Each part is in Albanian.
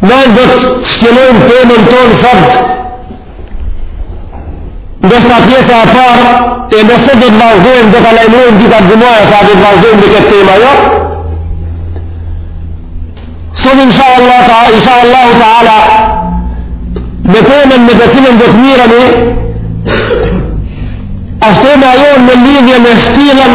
Ne do ta shtjellojmë temën tonë sot. Ndoshta pjesa e parë e nëse do të vazhdojmë do të lajmërojmë ditën e xhuma a do të vazhdojmë në këtë temë a jo. Sot insha Allahu ta insha Allahu taala me temën me të cilën do të merremi, ashtë tema jonë në lidhje me stilën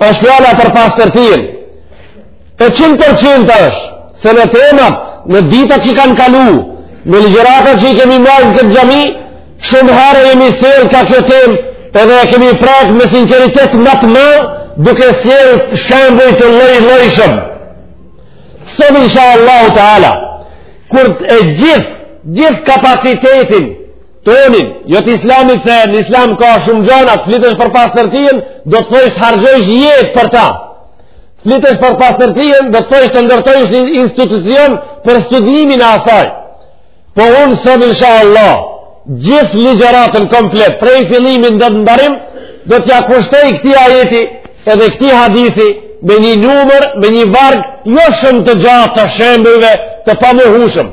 është fjala për pastërtin. E qind për qind është, se në temat, në ditat që kanë kalu, në ligjeratat që i kemi marrë në këtë xhami, shumë herë jemi sjellë ka kjo temë, edhe e kemi prekë me sinqeritet më të madh, duke sjellë shembuj të llojllojshëm. Sot inshallah taala kur e gjithë gjithë kapacitetin Tonin, jo të islamit se në islam ka shumë gjana, të flitësh për pastërtinë, do të thojsh të harxhojsh jetë për ta. Të flitësh për pastërtinë, do të thojsh të ndërtojsh një institucion për studimin e asaj. Po unë sot, insha Allah, gjithë ligjeratën komplet, prej fillimit deri në mbarim, do t'ja kushtoj këtij ajeti edhe këtij hadithi me një numër, me një varg, jo shumë të gjatë të shembujve të pamohushëm.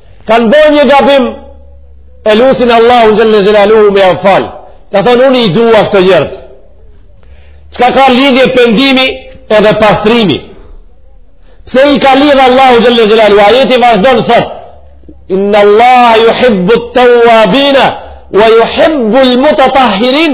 Kanë bërë një gabim e lusin Allahun xhel-le xhelaluhu me jau falë. Ka thonë unë i dua këta njerëz. Çka ka lidhje pendimi edhe pastrimi. Pse i ka lidhë Allahu xhel-le xhelaluhu. Ajeti vazhdon e thotë. Inna Allah juhibbu et-teuabina wa juhibbu el-mutetahirin.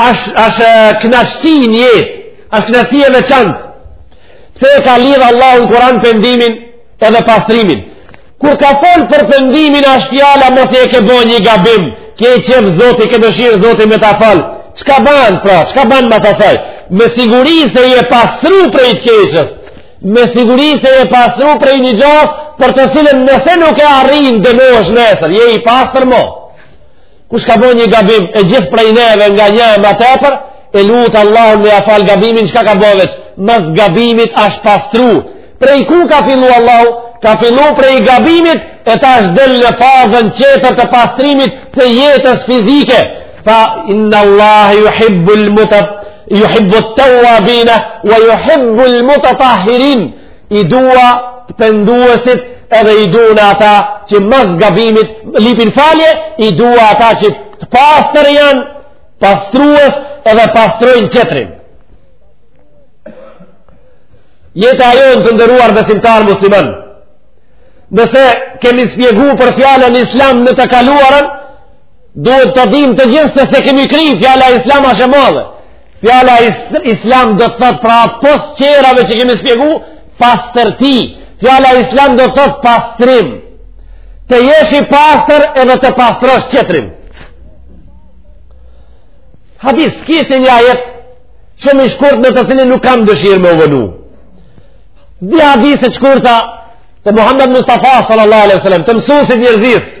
Ashtë knaqsi në jetë, ashtë knaqsi e veçantë, pse e ka lidhë Allahu në Kuran pendimin edhe pastrimin. Kur ka folë për pendimin ashtë fjala, masi e ke bo një gabim, ke qejf zoti, ke dëshirë zoti me ta falë. Çka ban, pra, çka ban mas asaj? Me siguri se je pastru prej të keqes, me siguri se je pastru prej një gjaje, për të cilën nëse nuk e arrin dënohesh nesër, je i pastër mo. Kush ka bo një gabim e gjithë prej neve nga një e më tepër, e lut Allahun me ia fal gabimin çka ka bo veç? Mas gabimit asht pastru. Prej ku ka fillu Allahu? Ka fillu prej gabimit e tash del në fazën tjetër të pastrimit të jetës fizike. Fa inna Allah yuhibbu al-mutat yuhibbu at-tawwabin wa yuhibbu al-mutatahirin. I dua të penduesit edhe i do ata që mas gabimit lipin falje, i dua ata që të pastër janë pastrues edhe pastrojnë tjetrin. Jeta jonë të nderuar besimtar musliman. Nëse kemi shpjegu për fjalën islam në të kaluarën, duhet ta dimë të gjithë se s'e kemi kry, fjala islam asht e madhe. Fjala islam do të thot pra pos tjerave që kemi spjegu, pastërti. Fjala islam do të thot pastrim. Të jesh i pastër edhe të pastrosh tjetrin. Hadis, kishte një ajet shumë i shkurt në të cilin nuk kam dëshirë me u vonu. Dy hadise të shkurta të Muhammed Mustafa sallallahu alaihi wasallam, të mësuesit t'njerëzisë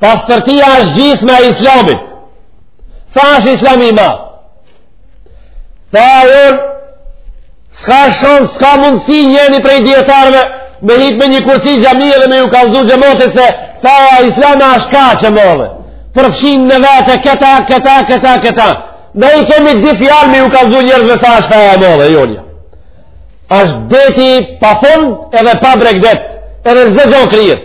Pastërtia është gjysma e islamit. Sa është islami i madh? Tha jo, s'ka shansë, s'ka mundësi njeni prej dijetarve me hip në një kursi xhamie dhe me ju kallzu xhematit se tha islami është kaq i madh. Përfshin në vete këta, këta, këta, këta. Ne i kemi dy fjalë me ju kallzu njerëzve sa është fe e madhe jona. është deti pa fund edhe pa bregdet, edhe çdo gjo krejt.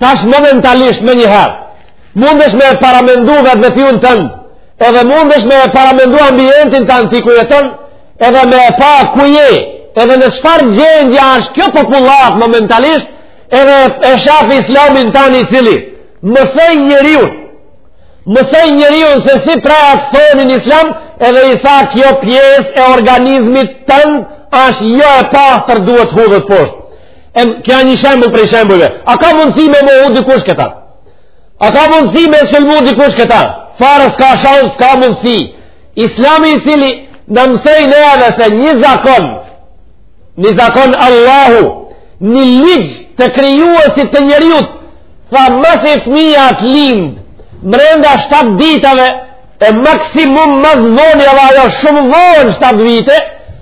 tash momentalisht menjëherë, mundesh me e paramendu vetveten tënde, edhe mundesh me e paramendu ambientin tand ti ku jeton, edhe me e pa ku je, edhe në çfarë gjendje është kjo popullatë momentalisht, edhe e shafi islamin tani i cili, mësoj njeriun, mësoj njeriun se si praja të thonin islam, edhe i tha kjo pjesë e organizmit tëndë, është jo e pastër duhet t'hudhet poshtë. E kja një shembull prej shembujve. A ka mundësi me mohu dikush këta? A ka mundësi me sulmu dikush këta? Fare s'ka shansë, s'ka mundësi. Islami i cili na mësoj neve se një zakon, një zakon Allahu, një ligj të krijuesit të njeriut, tha masi fëmija të lindë, mrenda 7 ditave, e maksimum ma së voni, edhe ajo shumë vonë 7 vite,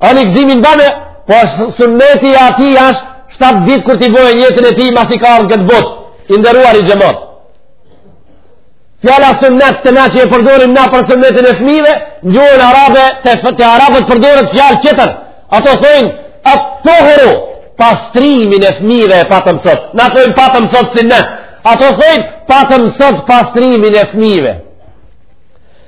Ani gëzimin bane, po është sunneti atij është 7 ditë kur t'i bojë n'jetën e tij masi ka ardh n'këtë botë, i nderuari xhemat. Fjala sunnet te na që e përdorim na për sunnetin e fmive, në gjuhën arabe, te, te arabët përdoret fjalë tjetër. Ato thojnë, at-tuhuru, pastrimin e fmive e patëm sot. Na thojnë patëm sot sunnet. Ato thojnë, patëm sot pastrimin e fmive.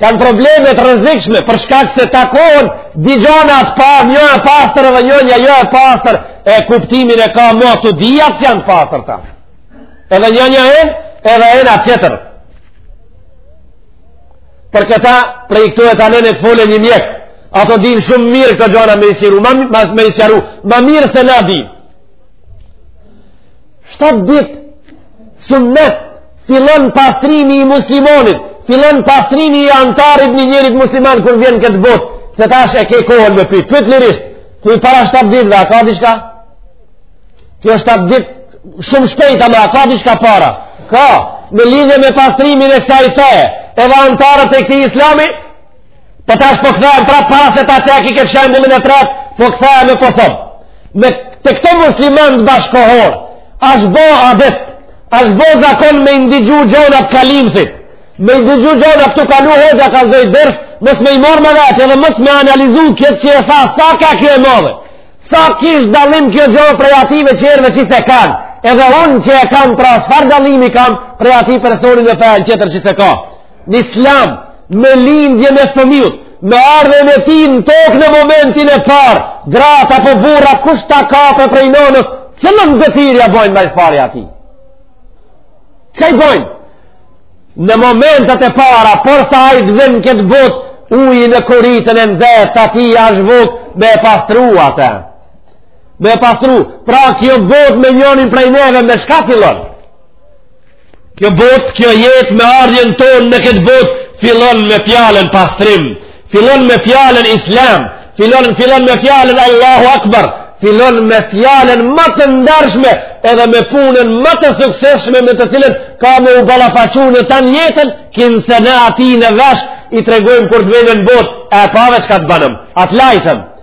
kanë probleme të rrezikshme për shkak se takohen dy gjana atë pa, një e pastër dhe një një jo e pastër e kuptimin e ka ma të dyjat s'janë të pastërta edhe njanja e edhe ana tjetër për këta prej këtu e tanë le të fole një mjek ato din shumë mirë këto gjana me i sqaru ma, ma, me i sqaru ma mirë se na din shtatë dit së Fillon pastrimi i muslimonit, fillon pastrimi i antarit një njerit musliman kur vjen n'këtë botë, se tash e ke kohën me pyt, pyt lirisht, thuj para 7 ditve, a ka diçka? Kjo 7 dit, shumë shpejta me, a ka diçka para? Ka, në lidhje me pastrimin e kësaj feje, edhe antarët e këtij islami, Po tash po kthehem prapë se te këtë shembullin e tretë, po kthehem e po thom. Me te këto muslimanët bashkëkohor, asht bo adet, asht bo zakon me ndigju gjonat kalimthi. Me ndigju gjonat, kalu hoxha kallzoj ders, mos me i marr me vete edhe mos me analizu këtë që e tha sa ka kjo e madhe. Sa kish dallim kjo gjë prej atyne tjerve që s'e kanë. Edhe unë që e kam pra çfarë dallimi kam prej atij personi në fe tjetër që s'e ka. në islam me lindjen e fëmijut me ardhjen e tij në tokë në momentin e parë gratë apo burrat kush ta kapë prej nënës cilën detyrë ja bojnë ma s'pari atij çka i bojnë në momentet e para porsa ai vjen n'këtë botë uji në koritën e nxehtë aty asht vu me pastru atë me pastru pra kjo botë me njonin prej neve me çka fillon Kjo botë, kjo jetë me ardhjen tonë në këtë botë, fillon me fjalën pastrim, fillon me fjalën islam, fillon, fillon me fjalën Allahu Akbar, fillon me fjalën më të ndershme edhe me punën më të suksesshme me të cilën ka me u ballafaqu në tan jetën, kinse na atij në vesh i tregojmë kur të vjen në botë, e pave çka të banëm, a t'lajtëm,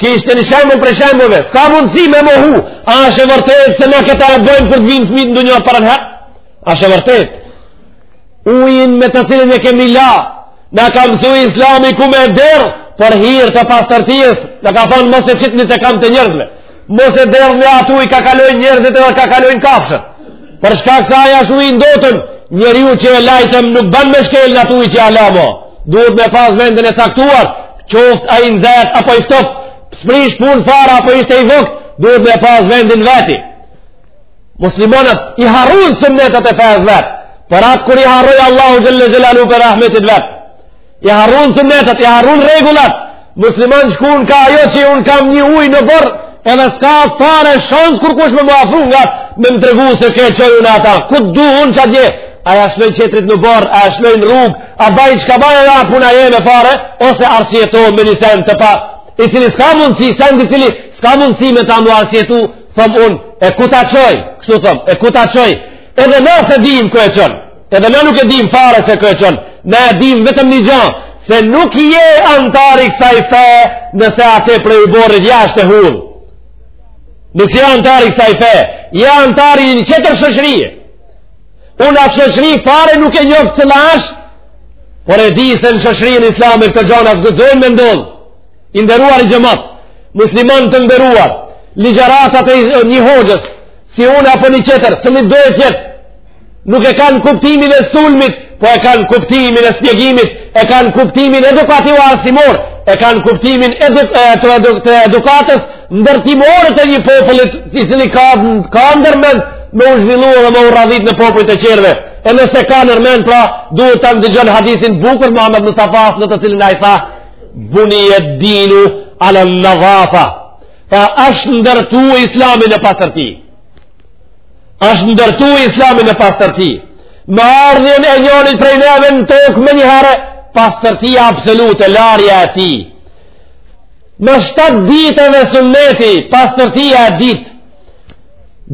Kishte një shembull prej shembujve, s'ka mundësi me mohu, a është e vërtetë se na këta e bojmë kur të vinë fmitë në dunja parën herë? A është e vërtet? Ujin me të cilin e kemi la, na ka mësu islami ku me e derdh, për hirë të pastërtisë, na ka thonë mos e qitni te kamt e njerzve. Mos e derdhni at uj ka kalojnë njerëzit edhe ka kalojnë kafshët. Për shkak se ai asht uj i ndotun, njeriu që e lajtëm nuk bën me shkelë në at uj që a lamo. Duhet me pas vendin e caktuar, qoftë ai i nxehtë apo i ftof, s'prish punë fare apo ishte i vakt, duhet me pas vendin veti. Muslimonët i harrujnë sunetet e fesë vetë, për atë kur i harron Allahu xhele xhelaluhu prej rahmetit vetë. I harrun sunetet, i harrun rregullat. Musliman shkun ka ajo që unë kam një uj në oborr, edhe s'ka fare shansë kurkush me më afru nga me më tregu se ke qëju në ata. Ku du unë çoj atje? A ja lshojnë tjetrit në oborr, a ja lshojnë n'rrugë, a bajnë çka bajnë e da puna e me fare, ose arsyetohet me një sen të pa. I cili s'ka mundësi, sen të cili s'ka mundësi me ta m'u arsyetu, thom unë, e ku ta çoj? Kështu thom, e ku ta çoj? Edhe na s'e dim ku e çon. Edhe na nuk e dim fare se ku e çon. Na e dim vetëm një gja, se nuk je antar i kësaj feje, nëse atë prej oborrit jashtë e hudh. Nuk je antar i kësaj feje, je antar i një tjetër shoqërie. Unë atë shoqëri fare nuk e njoh se cila është, por e di se në shoqërinë islame këto gjana s'guxojnë me ndodh. I nderuari xhemat, musliman të nderuar, ligjëratat e një hoxhës si unë apo një tjetër, cilido të jetë, nuk e kanë kuptimin e sulmit, po e kanë kuptimin e shpjegimit, e kanë kuptimin edukativo arsimor, e kanë kuptimin eduk e, të, eduk të edukatës ndërtimore të një populli, i cili ka, ka ndërmend me u zhvillu dhe me u radhit në popujt e tjerë. E nëse ka nërmend, pra, duhet ta ndëgjon hadithin e bukur të Muhammed Mustafasë, në të cilin ai tha, bunije dinu alen nedhafa, Pra është ndërtu islami në pastërti. është ndërtu islami në pastërti. Me ardhjen e njanit prej neve në tokë menjëherë, pastërti absolute, larja e tij. Me shtatë ditë dhe sunneti, pastërtia e dytë.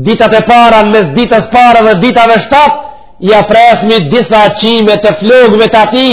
Ditët e para, mes ditës së parë dhe ditëve shtatë, ia presmi disa qime të flokëve të atij,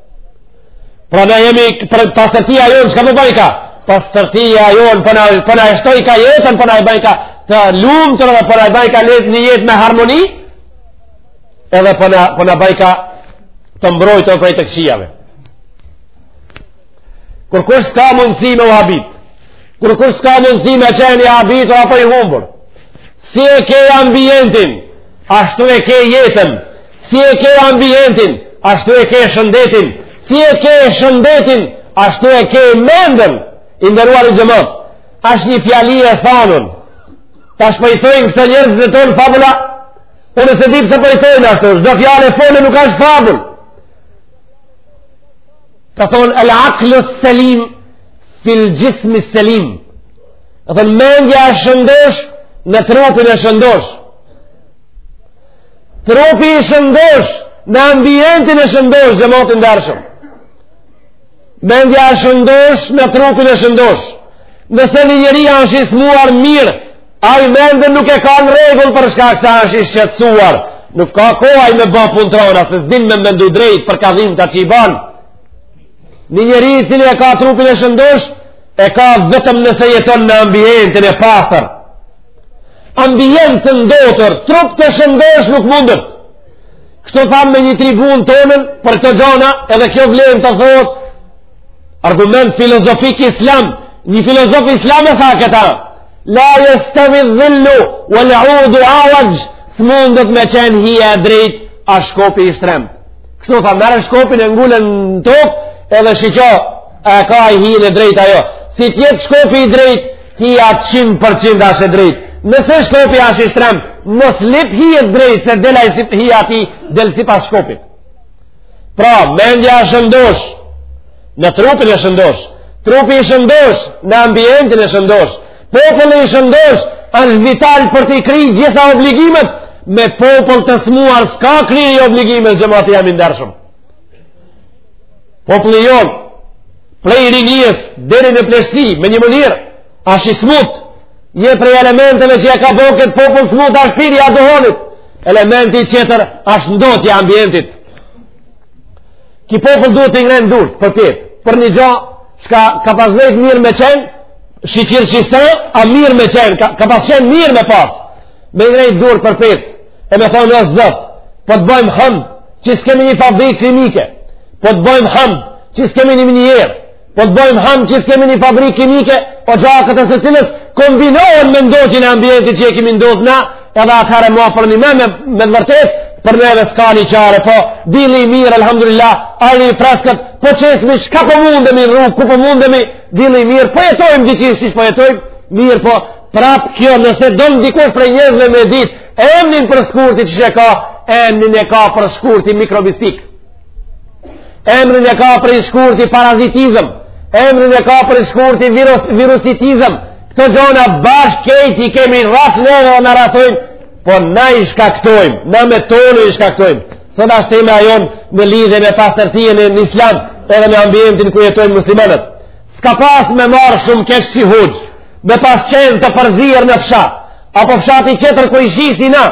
Pra na jemi për pastërtia jonë, çka na bajka? Pastërtia jonë, po na e shtojka jetën, po na e bajka të lumtur dhe po na e bajka jetë një jetë me harmoni, edhe po na, po na bajka të mbrojtur prej të këqijave. Kurkush s'ka mundësi me u habit, kurkush s'ka mundësi me qenë i habitur apo i humbur, si e ke ambientin, ashtu e ke jetën, Si e ke ambientin, ashtu e ke shëndetin. Si e ke shëndetin, ashtu e ke mendjen. I nderuari xhemat, asht një fjali e thanun. Tash po i thojnë këto njerëzit e tonë fabula, unë s'e di pse po i thojnë ashtu, çdo fjali e thanun nuk asht fabul. Ka thanë, el aklus selim, fil xhismi selim. Ka thanë, mendja e shëndoshë, në trupin e shëndoshë. Trupi i shëndoshë në ambientin e shëndoshë, xhemat i ndershëm. Mendja e shëndoshë në trupin e shëndoshë. Nëse një njeri asht i smuar mirë, ai mendjen nuk e ka në rregull për shkak se asht i shqetësuar. Nuk ka kohë ai me ba punë të rana, se s'din me mendu drejt për ka dhimta që i ban. Një njeri i cili e ka trupin e shëndoshë, e ka vetëm nëse jeton në ambientin e pastër. Ambient të ndotur, trup të shëndosh nuk mundet. Kështu thamë me një tribunë temen për këto gjana edhe kjo vlen të thotë argument filozofik islam. Një filozof islam e tha këta. La jestevi dhillu, wal udu awaj, s'mundet me qenë hija e drejtë, a shkopi i shtrem. Kështu tha, merre shkopin e ngule në tokë edhe shikjo, a e ka hijen e drejtë ajo si t'jetë shkopi i drejtë Hija qind për qind asht e drejtë. Nëse shkopi asht i shtrem, mos lyp hije të drejtë, se del hija e atij, del sipas shkopit. Pra, mendja e shëndosh, në trupin e shëndosh, trupi i shëndosh, në ambientin e shëndosh, populli i shëndosh, është vital për t'i kry gjitha obligimet, me popull të smuar, s'ka kry obligimet, xhemati jem i ndershëm. Populli jonë, prej rinisë deri në pleqësi me një mënyrë asht i smut një prej elementeve që e ka bo këtë popull smut asht pirja e duhanit elementi tjetër asht ndotja e ambientit ky popull duhet t'i ngrenë durt përpjetë për një gja shka ka pas vyjt mirë me qenë shyqyr qista a mirë me qenë ka, ka pas qenë mirë me pas me i ngre durt përpjetë e me thanë o Zot po të bëjmë hamd që s'kemi një fabrikë kimike po të bëjmë hamd që s'kemi një minierë po të bëjmë hamd që s'kemi një fabrikë kimike oxhakët e së cilës kombinohen me ndotjen e ambientit që e kemi ndot na edhe atëherë ma për ne me me, të vërtetë për neve s'ka një çare po dilli i mirë alhamdulillah ajri i freskët po qesim çka po mundemi rrugë ku po mundemi dilli i mirë po jetojmë gjithqysh po jetojmë mirëpo Prap kjo nëse don dikush prej njerëzve me ditë emnin për shkurti që s'e ka, emnin e ka për shkurti mikrobistik. Emnin e ka për shkurti parazitizëm. Emnin e ka për shkurti virus, virusitizëm. Këto gjana bashkë krejt i kemi rreth neve dhe na rrethojnë, po na i shkaktojmë, na me toni i shkaktojmë. Sot asht tema jonë në lidhje me pastërtinë në islam, edhe në ambientin ku jetojnë muslimanët. S'ka pas me m'ardh shumë keq si hoxhë, me pas qenë të përzirë në fshat, apo fshati tjetër kojshi si na,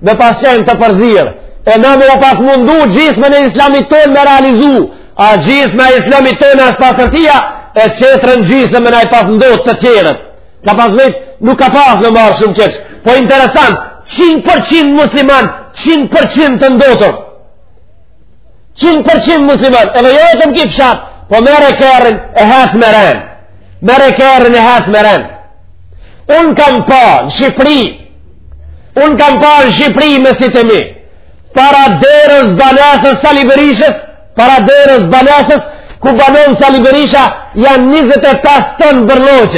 me pas qenë të përzirë, e na mos pas mundu gjysmën e islamit tonë me realizu, a gjysma e islamit tonë është pastërtia, e tjetrën gjysmë na i pas ndot të tjerët. Ka pas vetë, nuk ka pas me m'ardh shumë keq, po interesant, 100% musliman, 100% të ndotur. Qin për qin musliman, edhe jo vetëm ki fshat, po merre kerrin e hec me ren. Merre kerrin e hec me ren. Unë kam pa në Shqipëri, unë kam pa në Shqipëri me sytë e mi, para derës banesës Sali Berishës, para derës banesës, ku banon Sali Berisha, janë 25 ton bërllok.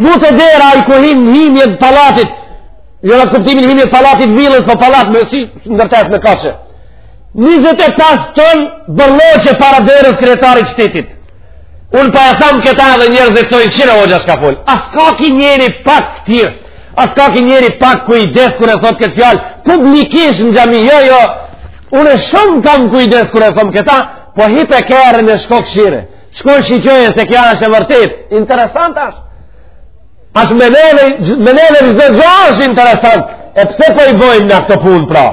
Mu te dera ku hin hymjen pallatit, Jo në kuptimin hini pallatit vilës, po pallat si ndërtesë me kate. 25 ton bërllok para derës kryetarit shtetit. Unë po e tham këta edhe njerëz thojnë kqyre hoxha shka fol. A s'ka ki njeri pak fëtyrë, a s'ka ki njeri pak kujdes kur e thot këtë fjalë, publikisht në xhami, jo, jo, unë shumë kam kujdes kur e thot këta, po hip në kerr e shko kqyre. Shko shikoje se kjo është e vërtet, interesant është. As me neve, me neve çdo gja është interesant, e pse po i bojmë na këto punë pra?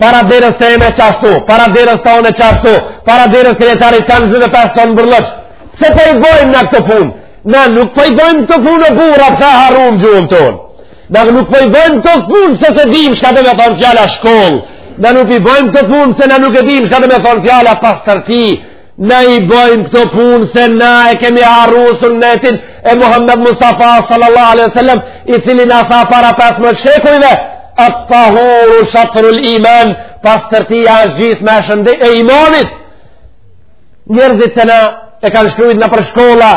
Para derës teme qashtu, para derës tone qashtu, para derës kryetarit ka 25 ton bërllok. Pse po i bojmë na këto punë? Na nuk po i bojmë kto punë o burra, pse e harrum gjuhën tonë. Na nuk po i bojmë kto punë, se s'e dim shka do me thonë fjala shkollë. Na nuk i bojmë kto punë, se na nuk e dim shka do me thonë fjala pastërti. Na i bojmë këto punë se na e kemi harru sunnetin e Muhammed Mustafa sallallahu alaihi wasallam i cili na tha para 15 shekujve at-tahuru shatrul iman pastërtia është gjysma e shëndet e imanit njerëzit tanë e kanë shkrujt nëpër shkolla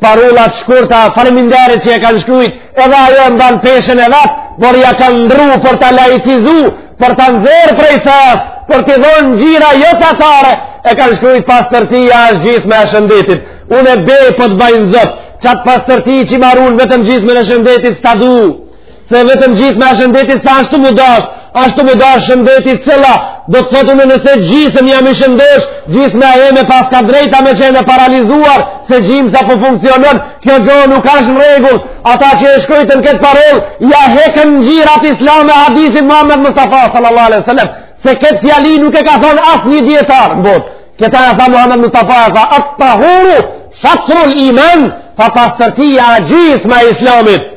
Parullat shkurta, faleminderit që e kanë shkrujt, edhe ajo e mban peshen e vetë, por ja kanë ndru për ta laicizu, për ta nxjerr prej fesë, për t'i dhonë ngjyra jo fetare, e kanë shkrujt pastërtia është gjysma e shëndetit. Unë be po të baj në Zot, qatë pastërti që ma run vetëm gjysmën e shëndetit, s'ta du. Se vetëm gjisë me shëndetit sa ashtu më dash, ashtu më dash shëndetit cëla, do të thotë unë nëse gjysën jam i shëndosh, gjysa jeme paska drejt me qenë e paralizuar, se gjymsa po funksionon, kjo gjo nuk ashtë në rregull, ata që e shkrujtën këtë parullë, ja hekën ngjyrat islame hadithit Muhammed Mustafa sallallahu alaihi sallam, se këtë fjali nuk e ka thonë asnjë dijetar në botë, këta e tha Muhammed Mustafa e tha, at-tahuru shatrul iman, tha pastërtia gjysma e islamit,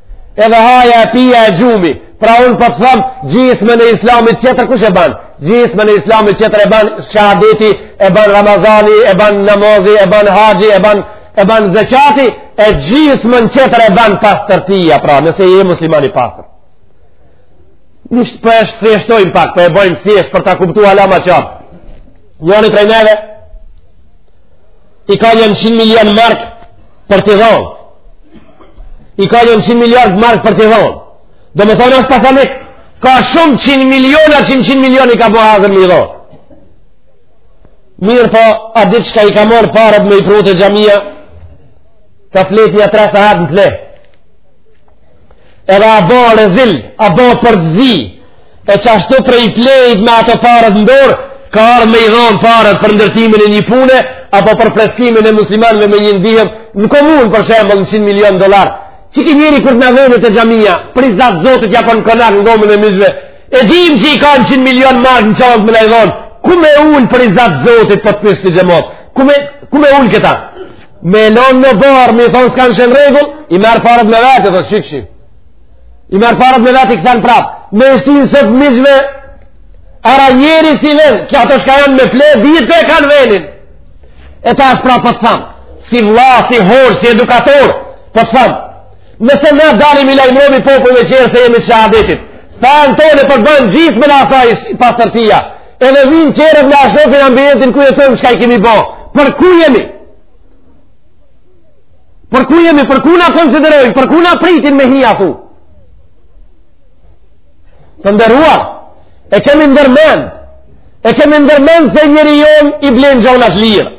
Edhe haja e pija e gjumi, pra unë po të thom gjysmën e islamit tjetër kush e ban? Gjysmën e islamit tjetër e ban shahadeti, e ban Ramazani, e ban namazi, e ban haxhi, e ban e ban zeqati, e gjysmën tjetër e ban pastërtia, pra nëse je musliman i pastër. Nishtë po e thjeshtojmë pak, po e bojmë thjesht për ta kuptu hala ma qartë. Njoni prej neve, i ka njani 100 milion mark për të dhonë. I ka njani 100 milion mark për të dhonë. Domethonë është pasanik, ka shumë 100 milion, a 100 milion i ka bo hazër me i dhonë. Mirëpo, a di ti shka i ka marrë paret me i pru te xhamia, ka fjetë nja tre sahat në pleh. Edhe a bo rezil, a bo për të zi, e qashtu prej plehit me ato paret n'dorë, ka ardh me i dhonë paret për ndërtimin e një pune, apo për freskimin e muslimanve me një ndihmë, në komunë për shembull një 100 milion dolar, qiky njeri kur na vjen te xhamija, për riza t'Zotit ja për në konak në dhomën e miqve, e dim që i ka një 100 milion mark në çantë me na i dhonë, ku me ulë për riza t'Zotit po të pyes xhemat, ku me, ku me ulë këta? Me e lonë në bar, me i thonë s'kanë shenë rregull, i merr paret me veti, dhe qikë qikë. I merr paret me veti, i kthen prapë. Me e shti n'sobë t' miqve, ara njeri si venë, qata shka janë me pleh, dihet ku e kanë venin. E tash prapë po të tham, si vlla, si hoxhë, si edukator, po të tham. Nëse na dalim i lajmërojmi popujve tjerë se jemi shehadetit, fenë tonë e përban gjysmën e asaj Edhe vijnë tjerët e na shohin ambientin ku jetojmë çka i kemi bo. Por ku jemi? Por ku jemi? Por ku na konsiderojnë? Por ku na pritin me hi aty? Të nderuar, e kemi ndërmend, e kemi ndërmend se njeri jonë i blen gjonat lirë.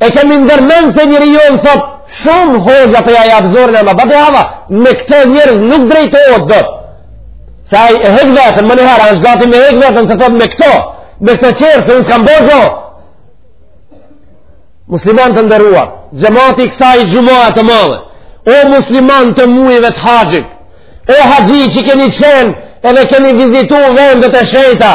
E kemi ndërmend se njeri jonë thot shumë hoxha po i jep zorin ama badihava me këta njerëz nuk drejtohet dot se aj e hek veten menjëherë është gati me hek veten se thot me këto me këto tjerë se unë s'kam bo gjo musliman të nderuar xhemati i kësaj xhuma të madhe o musliman të mujve të haxhit o haxhi që keni qenë edhe keni vizitu vendet e shejta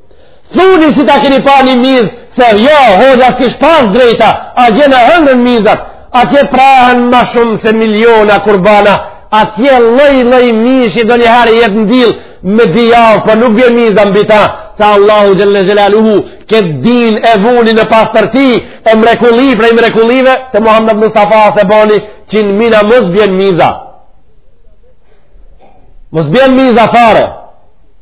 Thuni si ta keni pa një mizë, se jo, hoxha s'kish pas drejt, atje na hëngrën mizat, atje prehen ma shumë se miliona kurbana, atje lloj lloj mishi donjëherë jet n'dill me dy javë, po nuk bjen miza mbi ta, se Allahu xhelle xhelaluhu, këtë din e vuni në pastërti, e mrekulli prej mrekullive, të Muhammed Mustafasë boni, që në Mina mos bjen miza. Mos bjen miza fare.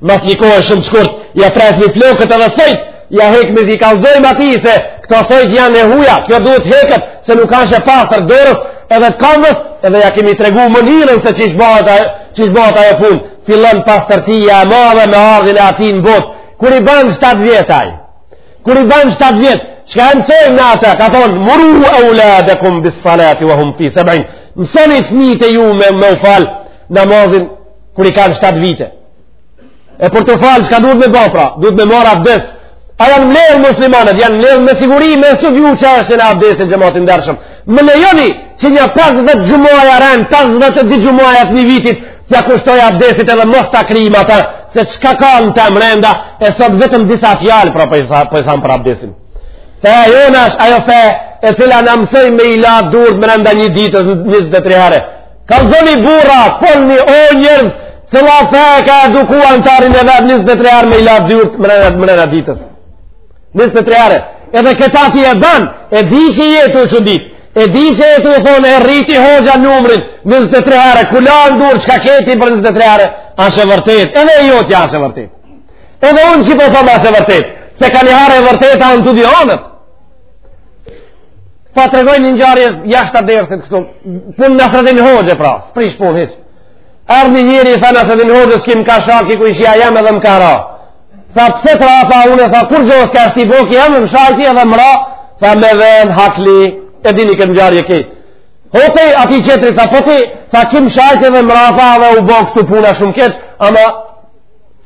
Mas një kohe shumë shkurt, ja presmi flokët edhe thojt, ja hekmi i kallzojmë atij se këta thojt janë e huja, kjo duhet heket, se nuk ashtë e pastër dorës edhe të kamës, edhe ja kemi tregu mënyrën se qysh bahet ajo punë, fillon pastërtija e madhe me ardhjen e atij në botë, kur i ban 7 vjet aj, kur i ban 7 vjet, shka e mësojmë ne ata, ka thonë, muru evladekum bis salati, wa hum fi seb'in, mësoni fmijtë ju me, me u falë, namazin kur i kanë 7 vite. E për t'u falë, çka duhet me ba pra? Duhet me marrë abdes. A janë mledh muslimanët, janë mledh me siguri, me së vju që është në abdes e xhemat i ndershëm. Më lejoni që nja 50 xhumaja rend, 50 e dy xhumaja të një vitit, t'ia kushtoj abdesit edhe mos ta kryjmë ata, se çka ka në të mrenda, e sot vetëm disa fjalë, pra po i thom për abdesin. Feja jonë është ajo fe, e cila na mësoi me i la durët mrenda një ditës, 23 herë. Kallzoni burra, folni o njerëz, cila fe e ka eduku anëtarin e vet, njëzet e tre herë me i la durët mrena ditës. Njëzet e tre herë, edhe këta ti e ban, e di që je tu u çuditë, e di që je tu thonë, e rriti hoxha numrin, njëzet e tre herë, ku lahen durt, çka ke ti për njëzet e tre herë, asht e vërtetë, edhe e jotja asht e vërtetë. Edhe unë që po thom asht e vërtetë, se ka njëherë e vërteta në të dy anët. Pa po të tregoj një ngjarje jashtë dersit këtu, punë Nasradin Hoxhe pra, s'prish punë hiç. Erdh një njeri i tha Nasradin Hoxhës, m'ka sha ky kojshia jem edhe më ka ra. Tha pse të ra, tha unë, tha kurgjo s'kashë tuj bo, veç më shajti edhe më ra, tha me dhenë, hakli, e dini këtë ngjarje ky. Shko te ai tjetri, tha po ti, tha ky m'shajti edhe më ra, tha dhe u bo këtu puna shumë keq, ama,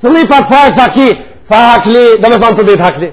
së li pa të tha e shaki, tha hakli, domethonë të dytë hakli.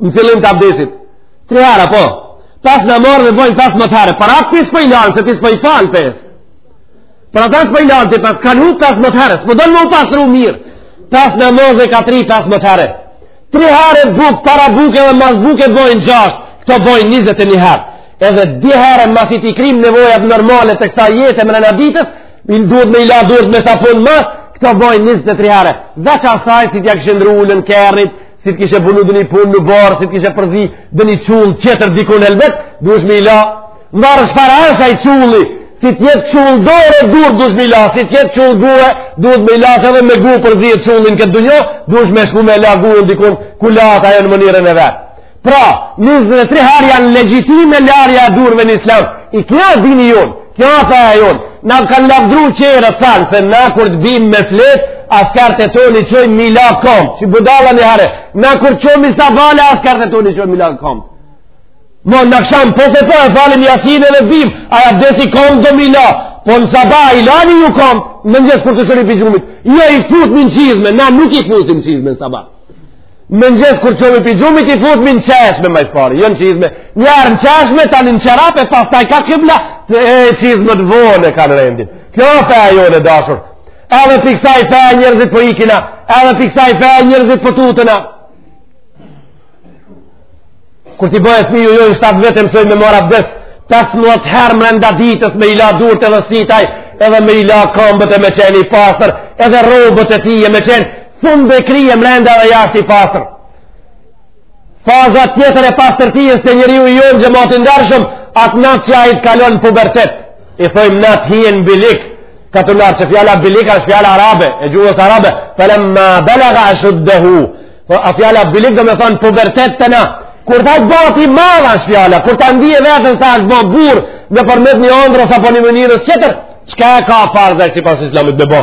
në fillim të abdesit. Tre herë, po. Pesë namaze bojnë pesëmdhetë herë. Pra ti s'po i lan, se ti s'po i fal pesë. Pra ti s'po i lan, të pas kanë hukë pesëmdhetë herë. S'më don me pasë ru mirë. Pesë namaze ka tri pesëmdhetë herë. Tri herë bukë, para buke dhe mas buke bojnë gjashtë. Këto bojnë njëzet e një herë. Edhe dy herë masi t'i kryjmë nevojat normale të kësaj jete mrena ditës, i duhet me i la durt me sapun mas, këto bojnë njëzet e tri herë. Dhe që asaj si t'ia kishe ndrru uljen kerrit, si të kishe punu edhe një punë në barë, si të kishe përzi edhe një qull tjetër dikun elbet, duhet me i la, varet çfarë asht ai qulli, si të jetë qull dore, durt duhet me i la, si të jetë qull guhe, duhet me i la, se edhe me guhë përzie qullin n'këtë dynja, duhet me shku me la guhën dikun, ku lahet ajo në mënyrën e vet. Pra, 23 herë janë legjitime larja e durve në islam, ky a dini jonë, Kjo është feja jonë. Na kanë lavdru qërë, thanë, se na kur të bim me fjetë, askerët e tonë i çojmë me i la komt. Që budalla një herë. Na kur çohemi sabahle, askerët e tonë i çojmë me i la komt. Mo në aksham, po se po e falim jacinë edhe bim, ai abdesi komt do me i la. Po në sabah, a i lani ju komt, mëngjes kur të çoheni prej gjumit. Jo i futni në çizme, na nuk i fusim n'çizme në sabah. Mëngjes kur çohemi prej gjumit i futim në çeshme ma s'pari, jo në çizme. Njiherë në çeshme, tani në çorape, pastaj kah kibla, e çizmet vonë e kanë rendin. Kjo fe e jona e dashur. Edhe prej kësaj feje njerzit po ikin a, edhe prej kësaj feje njerzit po tuten a. Kur t'i bëjë fëmiju jonë shtatë vjet e mësojmë me marrë avdes, pesëmdhetë herë mrenda ditës me i la durët edhe sytë, edhe me i la kombët e me qenë i pastër, edhe rrobet e tij me qenë, fund e krye mrenda dhe jashtë i pastër. Faza tjetër e pastërtisë te njeriu i jonë, xhemat i ndershëm, atë natë që ai të kalon pubertet, i thojmë na të hin bylyk, ka të nërë që fjala bylyk është fjalë arabe, e gjuhës arabe, felemma belega eshuddehu, Po a fjala bylyk do me thonë pubertet te na. Kur të bëhet i madh asht fjala, kur ta ndien veten se asht bë burrë nëpërmjet një ëndrre apo një mënyre tjetër, çka ka farz ai sipas Islamit me bë?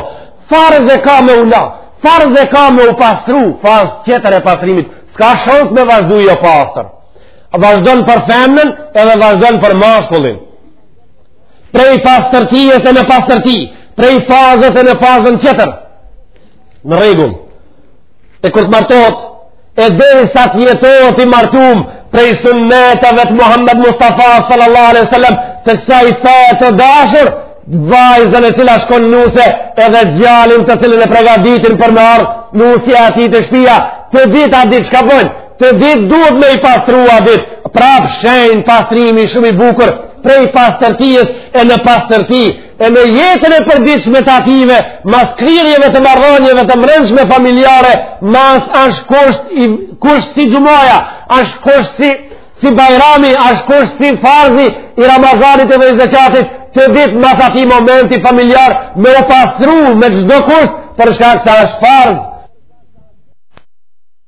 Farz e ka me u la, farz e ka me u pastru, fazë tjetër e pastrimit. S'ka shans me vazhdu jo pastër. Vazhdon për femnën edhe vazhdon për mashkullin. Prej pastërtisë në pastërti, prej fazës në fazën tjetër. Në rregull. E kur të martohet, e derisa të jetojë i martum, prej sunneteve të Muhammed Mustafa sallallahu alaihi sallam, të kësaj feje të dashur, vajzën e cila shkon nuse, edhe djalin të cilin e pregaditin për me ardhë nusja atij te shpia, të dytë a di çka bëjnë, të dytë duhet me i pastru atë ditë, prap shenjë pastrimi shumë i bukur, prej pastërtisë në pastërti, e në jetën e përditshme të atyve, mas kryerjeve të marrëdhanieve të mrendshme familjare, mas ashtë kusht, i, kusht si xhumaja, ashtë kusht si, si bajrami, ashtë kusht si farzi i Ramazanit edhe i zeqatit, të dytë mas atij momenti familjar, me u pastru, me çdo kusht, për shkak se është farz.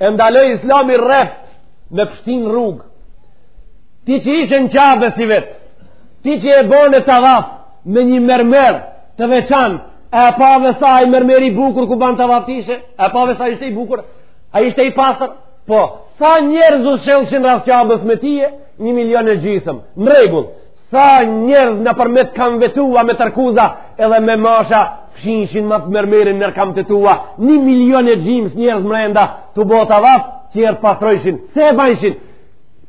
e ndaloi islami rreptë me pshty n'rrugë ti që ishe në Qabe sivjet ti që e bone tavaf në një mermer të veçantë e pave sa ai mermer i bukur ku ban tavaf ti ishe e pave sa ishte i bukur a ishte i pastër po sa njerëz u sjellshin rreth Qabes me ty një milion e gjysëm në rregull Sa njerëz nëpërmjet kambëve tua me tërkuza edhe me masha fshijshin atë mermerin nën kambët e tua një milion e gjysmë njerëz mrenda tu bo tavaf qysh e pastrojshin si e bajshin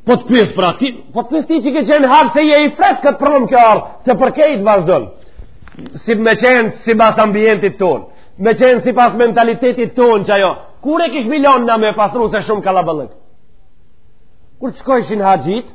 po të pyes pra ty po të pyes ty që ke qenë haxh se je i freskët këtë promë kjo arsye për këtë vazhdojnë si me qenë sipas ambientit tonë me qenë sipas mentalitetit tonë që ajo kur e kish milion në me pastru se shumë kallaballëk kur të shkojshin haxhit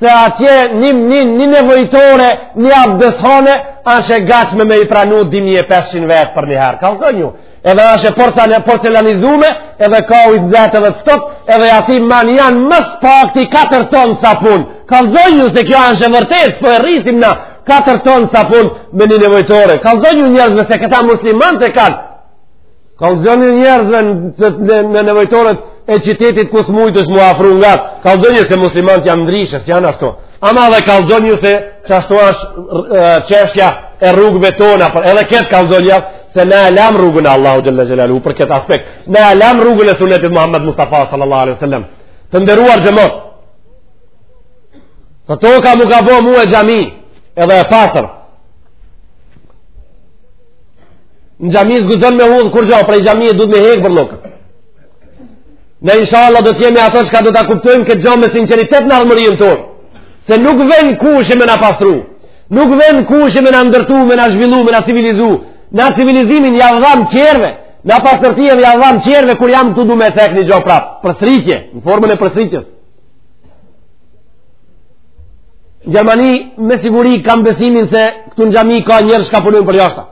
se atje një, një, një nevojtore, një abdeshane, është e gatshme me i pranu 2500 vetë për një herë. Kallzonju, edhe është e porcelanizume, edhe ka ujë të nxehtë edhe të ftohtë, edhe aty man janë më së pakti 4 ton sapun. Kallzonju se kjo është e vërtetë, s'po e rrisim na 4 ton sapun në një nevojtore. Kallzonju njerëzve se këta muslimanët kanë, Kallëzonju njerëzve në, në nevojtoret e qytetit ku s'mujtë është m'u afru nga, kallëzonju se muslimant janë ndrishës, janë ashtu. Ama dhe kallëzonju se që ashtu është çështja e rrugëve tona, por edhe këtë kallëzonju se ne e lamë rrugën e Allahut xhel-le xhelaluhu për këtë aspekt. Ne e lamë rrugën e sunetit Muhammed Mustafa sallallahu alaihi sallam. Të nderuar xhemat. Se toka m'u ka bo mue xhami edhe e pastër. Në xhami s'guxon me hudh kurgjo, prej xhamie duhet me hek bërllokë. Na inshallah do t'jemi ato që ka do ta kuptojmë këtë gjo me sinqeritet në ardhmërinë tonë. Se nuk ven kush me na pastru, nuk ven kush me na ndërtu, me na zhvillu, me na civilizu. Na civilizimin ja dhamë qerve, na pastërtinë ja dhamë qerve kur jam ktu du me cek një gjo prapë, përsritje, në formën e përsritjes. Gjermani me siguri kam besimin se këtu në xhami ka njerëz ka punojnë për jashta.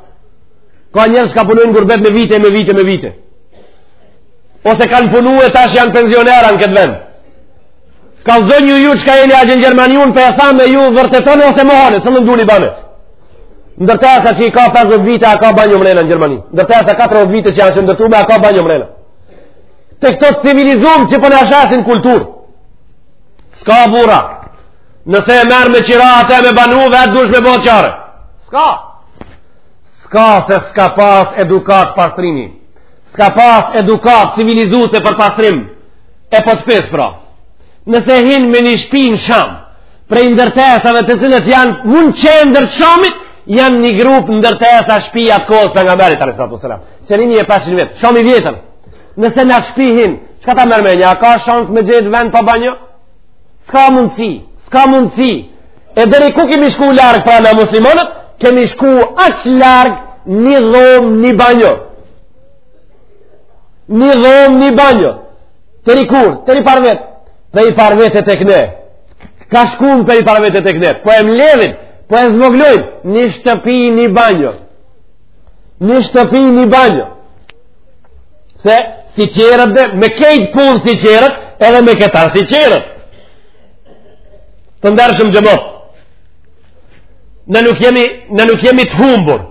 Ka njerëz ka punojnë n'gurbet me vite, me vite, me vite. Ose kanë punu e tash janë pensionera në këtë vend. Kallzoni ju që ka jeni a gjen n'Gjermani, unë po e tham e ju vërtetone ose mohone, cilëndo një banesë. Ndërtesa që i ka 50 vite a ka banjo mrena në Gjermani. Ndërtesa 40 vite që janë të ndërtume a ka banjo mrena. Te këto të civilizum që po na shesin kulturë. S'ka burra. Nëse e merr me qira atë e me banu, vetë duhesh me bo çare. S'ka. S'ka se s'ka pas edukatë pastrimi. S'ka pas edukatë civilizuese për pastrim. E po të pes, pra. Nëse hin me një shpi n'Sham, prej ndërtesave të cilat janë mun n'qendër t'Shamit, janë një grup ndërtesa shpija t'kohës Pejgamberit, a.s. Që një mijë e 500 vjet, Shami i vjetër. Nëse n'at shpi hin, çka ta merr menja, a ka shans me gjet vend pa banjo? S'ka mundësi, s'ka mundësi. E deri ku kemi shku larg pra na muslimanët, kemi shku aq larg një dhomë një banjo. Një dhomë një banjo. Deri kur, deri parvjet, prej parvjet e tëkëne. Ka shku, prej parvjet e tëkëne. Po e mledhin, po e zvoglojnë, një shtëpi një banjo. një shtëpi një banjo pse si qerët dhe me krejt punë si qerët edhe me këta si qerët të ndershëm xhemat na nuk jemi na nuk jemi të humbur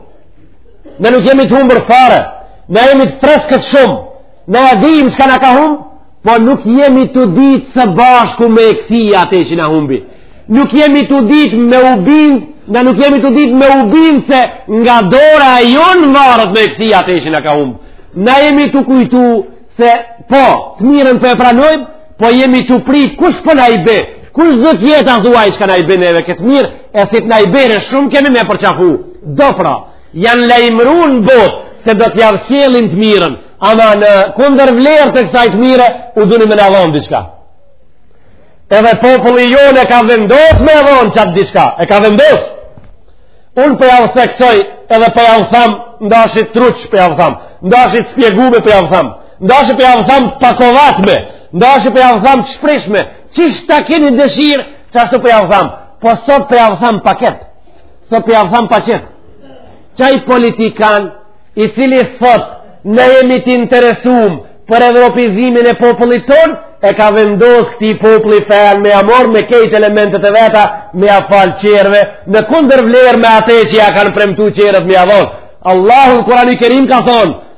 na nuk jemi të humbur fare na jemi të freskët shumë na e dimë çka na ka humbë Po nuk jemi tu ditë së bashku me e kthy atë që na humbi. Nuk jemi tu ditë me u bindë, na nuk jemi tu ditë me u bindë se nga dora e jonë varet me e kthy atë që na ka humbë. Na jemi tu kujtu se po, të mirën po e pranojmë, po jemi tu pritë kush po na i be, kush do t'jetë a thuaj që ka na i be neve këtë mirë, e si të na i bere shumë kemi me përqafu. Do pra, janë lajmëru në botë se do t'jau sjellin të mirën, Ama në kundërvlerë të kësaj të mire, u duhni me na dhonë diçka. Edhe populli jonë e ka vendos me dhonë qatë diçka. E ka vendos. Unë po jau theksoj edhe po jau tham, n'dashi troç po jau tham, n'dashi spjegume po jau tham, n'dashi po jau tham pakovatme, n'dashi po jau tham të shprishme, qysh ta keni dëshirë, qashtu po jau tham, po sot po jau tham paket, sot po jau tham paket, Qaj politikan i cili thot ne jemi të interesum për evropizimin e popullit tonë, e ka vendos këtij populli fenë me ja marrë me kejt elementet e veta me ja fal tjerve, në kundërvlerë me atë që ja kanë premtu tjerët me ja dhon. Allahu në Kurani Kerim ka thonë,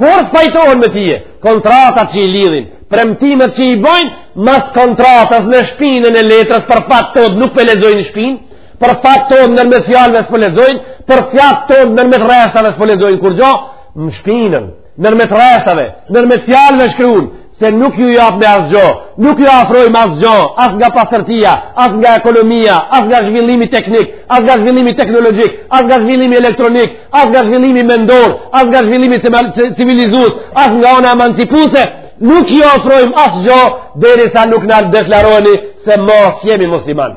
Kurrë s'pajtohen me tye, kontratat që i lidhin, premtimet që i bojnë, mas kontratës në shpinën e letrës për fat tonë nuk pe lexojnë shpinën, për fat tonë nërmjet fjalëve s'po lexojnë, për fat tonë nërmjet rreshtave s'po lexojnë kurgjo, në shpinën, nërmjet rreshtave, nërmjet fjalëve shkruun, se nuk ju japim asgjo, nuk ju afrojmë asgjo, as nga pastërtia, as nga ekonomia, as nga zhvillimi teknik, as nga zhvillimi teknologjik, as nga zhvillimi elektronik, as nga zhvillimi mendor, as nga zhvillimi civilizus, as nga ana emancipuse, nuk ju afrojmë asgjo, derisa nuk na deklaroheni se mo s'jemi musliman.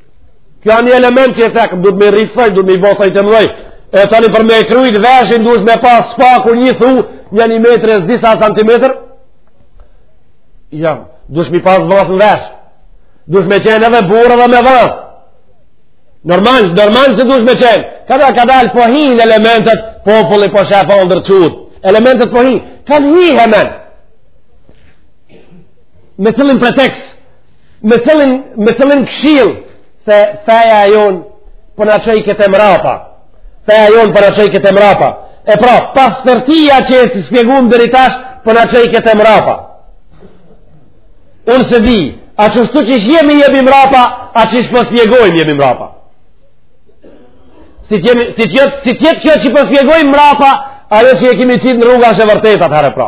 Kjo një element që e cekë, duhet me rritë thojt, duhet me i bo thojt të mdhoj. E tani për me e krujt veshin, duhesh me pas së paku një thu, një një metër e disa santimetra. Ja, duhesh me pas vathë në vesh. Duhesh me qenë edhe burrë dhe me vathë. Normal, normal se duhesh me qenë. Kadal kadal po hinë elementet, populli po shefa o ndërqut. Elementet po hi, kanë hi hemen. Me cilin pretekst, me cilin me cilin këshill se feja e jonë po na çojke te mrapa feja e jonë po na çojke te mrapa e pra pastërtia që e spjeguam deri tash po na çojke te mrapa unë s'e di a qishtu qysh jemi jemi mrapa a qysh po spjegojmë jemi mrapa si t'jetë si t'jetë, si t'jetë kjo që po spjegojmë mrapa ajo që e kemi qitë në rrugë asht vërtet atëherë pra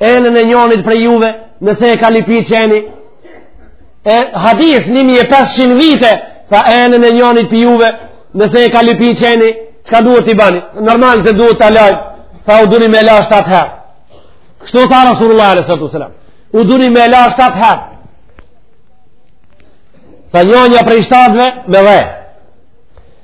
Enën e njonit prej juve, nëse e ka lipi qeni, e hadis 1500 vite, tha enën e njonit prej juve, nëse e ka lipi qeni, çka duhet t'i bani? Normal se duhet ta lajë, tha urdhni me la 7 herë. Kështu tha Rasulullah a.s. Urdhni me la 7 herë. Tha njonja prej shtatve, me dhe.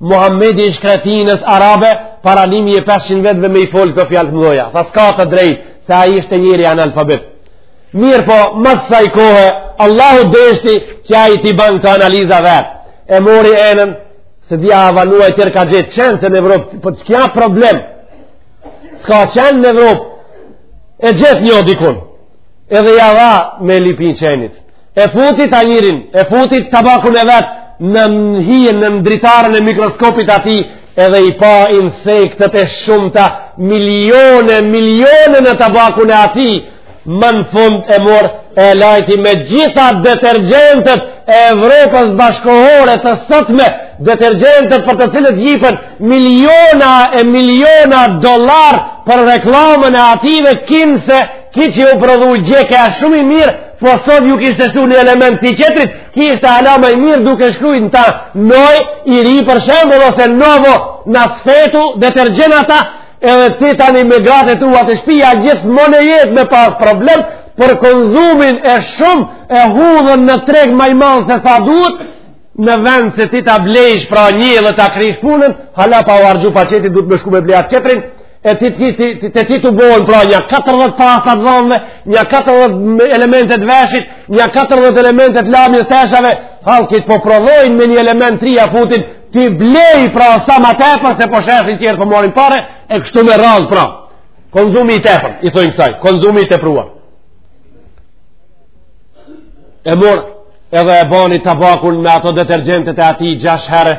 Muhammedi i shkretinës arabe, para 1500 vjetëve me i folë këto fjalë të mdhaja. Tha s'ka të drejtë, se ai ishte njeri analfabet. Mirëpo, mbas asaj kohe, Allahu deshti që ai t'i bajë kto analiza vetë. E mori enën, se vështirë ka gjetë qen se në Evropë, po, po t'kje problem, s'ka qen në Evropë, e gjet një dikun, edhe ia dha me lëpi qenit. e futi tanjirin, e futi tabakun e vet në hinë, në dritarën e mikroskopit atij, edhe i pa insektet e shumta, milione, milione në tabakun e atij, më në fund e mor e lajti me gjitha detergjentët e Evropës bashkëkohore të sotme, detergjentët për të cilët jipen miliona e miliona dollarë për reklamën e atyve kinse, ky që u prodhu dje ke a shumë i mirë, Po sot iu kishte shtu një element tjetrit, ky ishtë hala ma i mirë duke shkru në ta noj i ri për shembull, dhe se novo u svetu deterdženata, edhe ti tani me gratë e tu te shpia gjithmonë e jetë me pas problem, për konzumin e shumë e hudhin në treg ma i madh se sa duhet, në vend se ti ta blejsh pra një dhe ta krysh punën, hala pa u harxhu paketi duhet me shku me ble atë tjetrin, e ti t'u bohen pra nja 40 pasta të dhamve, nja 40 elemente të veshit, nja 40 elemente të lamjes teshave, halkit po prodhojn me një element t'ri ia futin, ti blej pra sa ma tepër se po shesin tjerët po marrin pare, e kështu me radhë pra. Konzumi i tepër, i thojnë kësaj, konzumi i tepruar. E mor edhe e lani tabakun me ato detergjentet e atij gjashtë herë,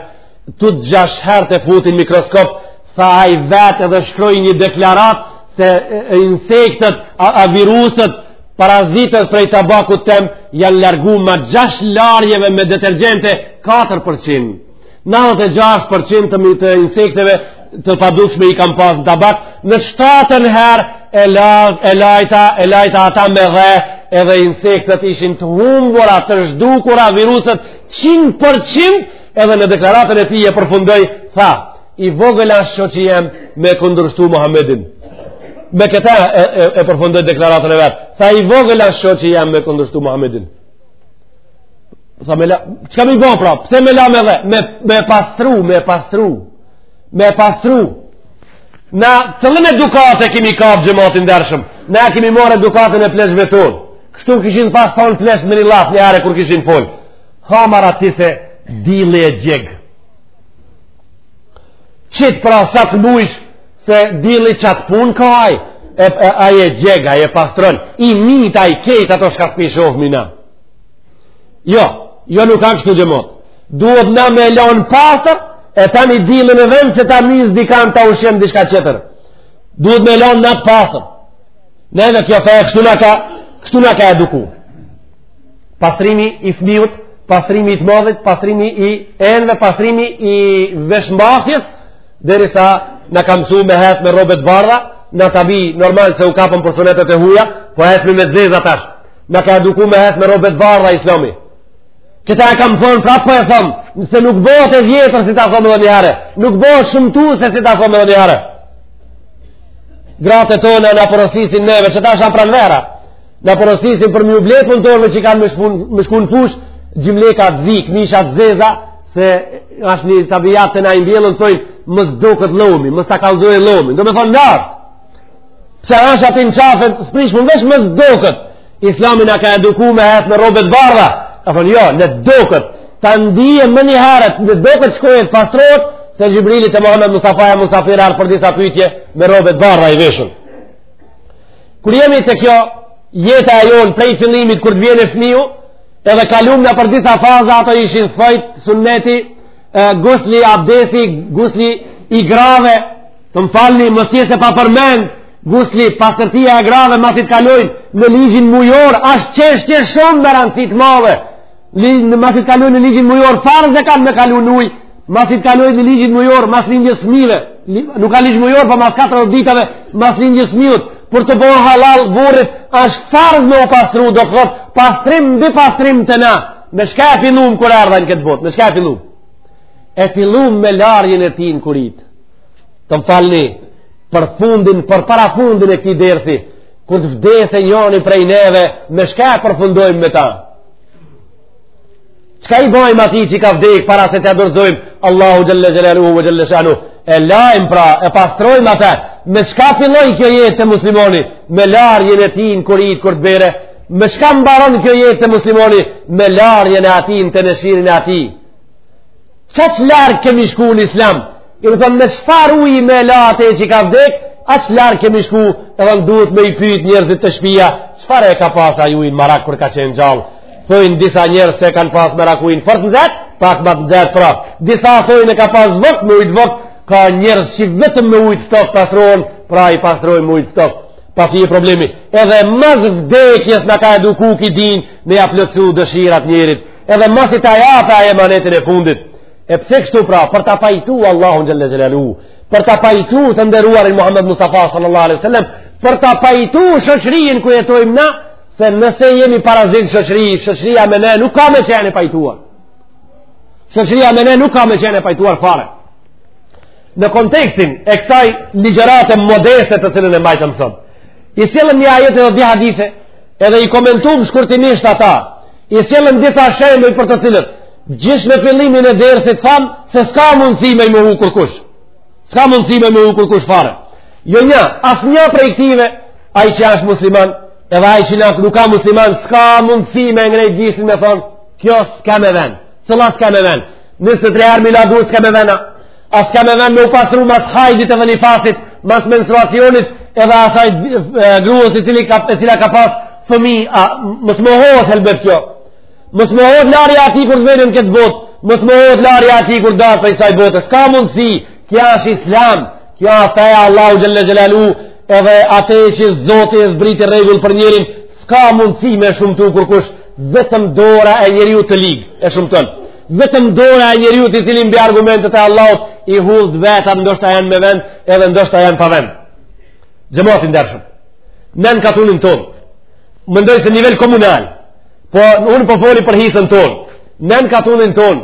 tu t'gjashtë herët e futi n' mikroskop, tha ai vetë edhe shkroi një deklaratë se insektet, a, a viruset, parazitët prej tabakut tem, janë largu mas gjashtë larjeve me detergjente 4%. 96% të, të insekteve të padukshme i kam pas në tabak, në t'shtatën herë e, la, e, lajta, e lajta ata me dhe, edhe insektet ishin të humbura, të zhdukura, viruset 100% Edhe në deklaratën e tij e përfundoj, tha, i vogël ashtë që që jem me kundërshtu Muhammedin. Me këta e, e, e përfundoj deklaratën e vet. Tha, i vogël ashtë që që jem me kundërshtu Muhammedin. Tha, me la, çka m'i bo pra, pse me la me dhe? Me, me pastru, me pastru, me pastru. Na, cilën edukatë e kemi kapë xhemat i ndershëm, na kemi marrë edukatën e pleqve tonë. Kështu kishin pas thonë pleqtë me një llaf një are kur kishin folë. Hamara ti se dilli e djeg. Qit pra sa të mujsh se dilli qat punë ka aj, e, e, aj e djeg, aj e pastron, i myt aj krejt ato shka s'p'i shohmi na. Jo, jo nuk ka kështu xhemat. Duhet na me lanë pastër, e tani dilli në vend se ta mysë dikan ta ushqen dishka qetër. Duhet me lanë natë pastër. Ne edhe kjo fe, kështu na ka, kështu na ka eduku. pastrimi i fmiut, pastrimi i të madhit, pastrimi i enëve, pastrimi i veshmbathjes, deri sa na ka msu me hecë me rrobe t'bardha, na tabi normal se u kapëm për sunetet e huja, po hecmi me t'zeza tash, na ka eduku me hecë me rrobe t'bardha islami. Këta e kam thonë, prapë po e thom, nëse nuk bëhet e vjetër si ta thom edhe njëherë, nuk bëhet shumë tu se si ta thom edhe njëherë. Gratë e tona na porosisin neve, qetash ashtë pranvera, Na porosisin për me u ble punëtorëve që kanë me shku në fushë, gjymleka të zi, këmisha të zeza, se është një tabijat te na i mbjellun, thoi, mos doket llomi, mos ta kallzojë llomi. Do me thonë, nërë, që është aty në qafën, së prishë më vesh mës do këtë. Islamin a ka eduku me hecë me rrobe t'bardha. A thonë, jo, në doket. Ta ndije më një herët, në doket shkojët pastrot, se Xhibrili te Muhamed Mustafaja ardh për disa pytje me rrobe t'bardha i veshun. Kur jemi te kjo, jeta e jonë prej fillimit kur të vjen fmiu, edhe kalum na për disa faza ato ishin thojt, sunneti, gusli, abdesi, gusli i grave, të më falni, mos jes pa përmend, gusli, pastërtia e grave, masi t' kalojnë në ligjin mujor, ashtë qështje shumë me randësi të madhe, në masi t'kalojnë në ligjin mujor, farz e kanë me kalu në ujë, masi t'kalojnë në ligjin mujor, mas lindjes fmive, nuk ka ligj mujor, pa po mas 4 ditave, mas lindjes fmiut, për t'u bërë halal burrit, është farz me u pastru, do të thotë, pastrim dhe pastrim te na, me shka e fillum kur ardh në këtë botë, me shka e fillum? E fillum me larjen e tij në koritë, të më falni, për fundin, për parafundin e këtij dersi, kur të vdesë njoni prej neve, me shka e përfundojmë me ta? Çka i bajmë atij qi ka vdekë para se t'ia dorëzojmë Allahut xhele xhelaluhu ve xhele shanuhu E lajmë pra, e pastrojmë ate Me çka filloi kjo jetë te muslimani Me larjen e tij në kuritë kur të bere Me çka mbaron kjo jetë te muslimani Me larjen e atij në teneshirin e atij Qaq larg kemi shku në islam? Do me thonë, me çfarë uji me e la ate qi ka vdek, aq larg kemi shku, edhe na duhet me i pyjt njerëzit te shpia, çfarë e ka pas ai ujin marak kur ka qenë gjallë? Thojnë disa njerëz se e kanë pas marak ujin fort nxet, pak ma të nxet pra. Disa thojnë e ka pas vokt, me ujt vokt, ka njerëz që vetëm me ujt ftohtë pastrohen, pra i pastrojnë me ujt ftohtë pa fije problemi edhe mas vdekjes na ka eduku ky din me ia plotësu dëshirat njerit edhe masi ta jape ai emanetin e fundit e pse kështu pra për ta pajtu Allahun xhele xhelaluhu për ta pajtu të nderuarin Muhammed Mustafa sallallahu alaihi wasallam për ta pajtu shoqrinë ku jetojmë na se nëse jemi parazit n'shoqri shoqria me ne nuk ka me qenë e pajtuar shoqria me ne nuk ka me qenë e pajtuar fare Në kontekstin e kësaj ligjërate modeste të cilën e mbajtëm sot, i sjellëm një ajet edhe dy hadithe, edhe i komentuam shkurtimisht ata. I sjellëm disa shembuj për të cilët qysh në fillimin e dersit thamë se s'ka mundësi me mohu kurkush. S'ka mundësi me mohu kurkush fare. Jo një, asnjë prej këtyve, ai që është musliman, edhe ai që nuk a musliman, s'ka mundësi me ngrejt gishtin me thonë, kjo s'ka me vend. Cila s'ka me vend? Nëse tre herë me i la duert s'ka me vend. A s'ka me vend me u pastru mas hajdit edhe nifasit, mas menstruacionit edhe asaj grues e cila ka, e cila ka pas fëmi, a mos mohohet helbet kjo, mos mohohet larja e atij kur të vjen n'këtë botë, mos mohohet larja e atij kur dahet prej saj bote, s'ka mundësi, kjo është islam, kjo feja e Allahut xhele xhelaluhu, edhe ate që Zoti e zbriti rregull për njerin, s'ka mundësi me shumtu kurkush, vetëm dora e njeriut të lig, e shumton. vetëm dora e njeriut i cili mbi argumentet e Allahut i hudh t'vetat ndoshta janë me vend edhe ndoshta janë pa vend xhemat i ndershëm në katunin ton mendoj se n'nivel komunal po unë po foli për hisen ton në katunin ton